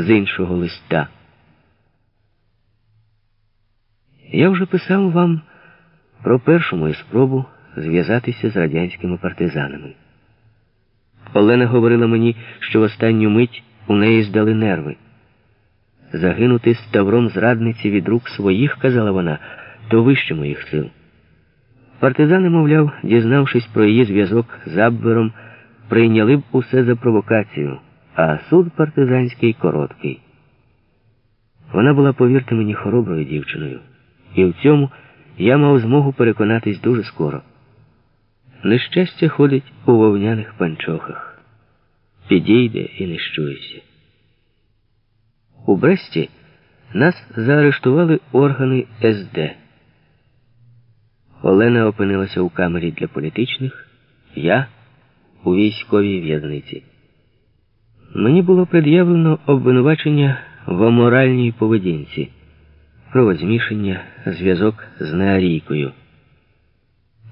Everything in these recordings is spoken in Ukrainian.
з іншого листа. Я вже писав вам про першу мою спробу зв'язатися з радянськими партизанами. Олена говорила мені, що в останню мить у неї здали нерви. Загинути з тавром зрадниці від рук своїх, казала вона, то вище моїх сил. Партизани, мовляв, дізнавшись про її зв'язок з Абвером, прийняли б усе за провокацію, а суд партизанський короткий. Вона була, повірте мені, хороброю дівчиною, і в цьому я мав змогу переконатись дуже скоро. Нещастя ходить у вовняних панчохах, підійде і не щується. У Бресті нас заарештували органи СД. Олена опинилася у камері для політичних, я у військовій в'язниці. Мені було пред'явлено обвинувачення в аморальній поведінці, кровозмішання, зв'язок з неарійкою.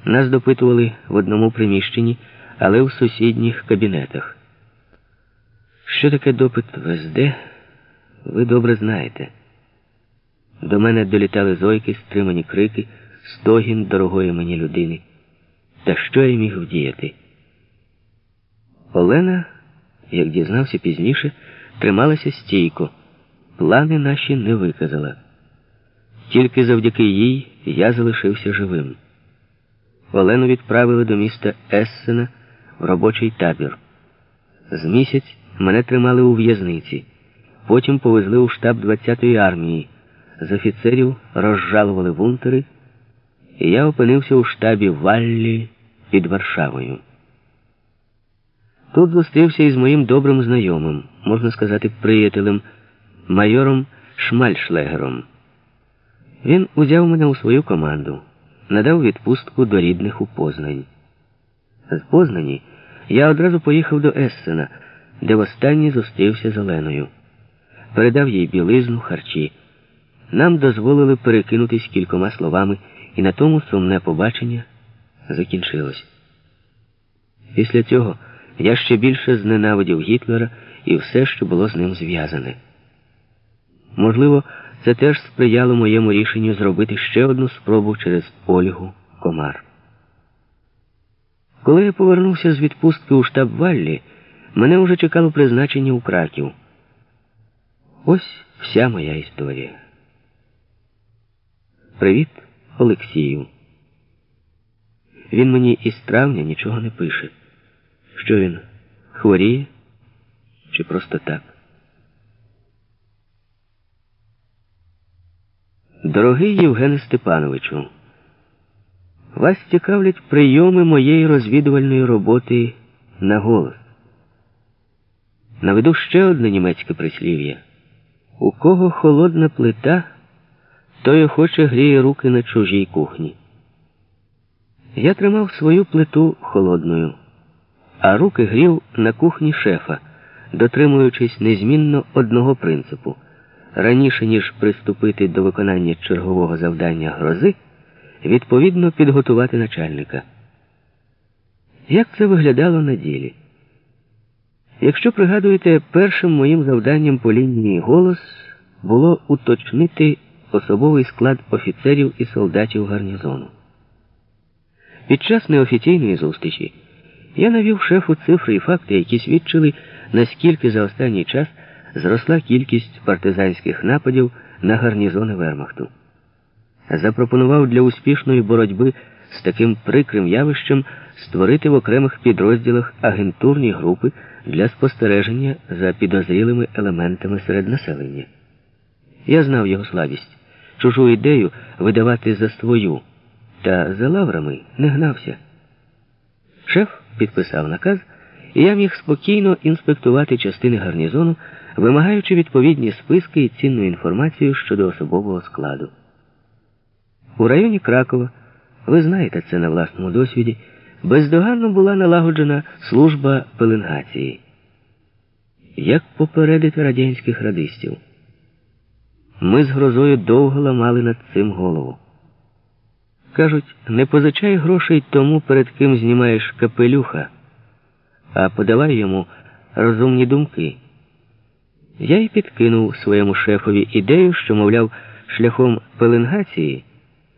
Нас допитували в одному приміщенні, але в сусідніх кабінетах. Що таке допит в СД, ви добре знаєте. До мене долітали зойки, стримані крики, стогін дорогої мені людини. Та що я міг вдіяти? Олена, як дізнався пізніше, трималася стійко, плани наші не виказала. Тільки завдяки їй я залишився живим. Олену відправили до міста Ессена в робочий табір. З місяць мене тримали у в'язниці, потім повезли у штаб 20-ї армії. З офіцерів розжалували бунтери, і я опинився у штабі Валлі під Варшавою. Тут зустрівся із моїм добрим знайомим, можна сказати, приятелем, майором Шмальшлегером. Він узяв мене у свою команду, надав відпустку до рідних у Познані. З Познані я одразу поїхав до Ессена, де востаннє зустрівся з Оленою. Передав їй білизну, харчі. Нам дозволили перекинутись кількома словами, і на тому сумне побачення закінчилось. Після цього я ще більше зненавидів Гітлера і все, що було з ним зв'язане. Можливо, це теж сприяло моєму рішенню зробити ще одну спробу через Ольгу Комар. Коли я повернувся з відпустки у штаб Валлі, мене вже чекало призначення у Краків. Ось вся моя історія. Привіт, Олексію. Він мені із травня нічого не пише. Що він хворіє чи просто так? Дорогий Євгене Степановичу, вас цікавлять прийоми моєї розвідувальної роботи на голос. Наведу ще одне німецьке прислів'я. У кого холодна плита, той охоче гріє руки на чужій кухні. Я тримав свою плиту холодною, а руки грів на кухні шефа, дотримуючись незмінно одного принципу. Раніше ніж приступити до виконання чергового завдання грози, відповідно підготувати начальника. Як це виглядало на ділі? Якщо пригадуєте, першим моїм завданням по лінії голос було уточнити особовий склад офіцерів і солдатів гарнізону. Під час неофіційної зустрічі я навів шефу цифри і факти, які свідчили, наскільки за останній час зросла кількість партизанських нападів на гарнізони Вермахту. Запропонував для успішної боротьби з таким прикрим явищем створити в окремих підрозділах агентурні групи для спостереження за підозрілими елементами серед населення. Я знав його слабість, чужу ідею видавати за свою, та за лаврами не гнався. Шеф підписав наказ, і я міг спокійно інспектувати частини гарнізону, вимагаючи відповідні списки і цінну інформацію щодо особового складу. У районі Кракова, ви знаєте це на власному досвіді, бездоганно була налагоджена служба пеленгації. Як попередити радянських радистів? Ми з грозою довго ламали над цим голову. Кажуть, не позичай грошей тому, перед ким знімаєш капелюха, а подавай йому розумні думки. Я й підкинув своєму шефові ідею, що, мовляв, шляхом пеленгації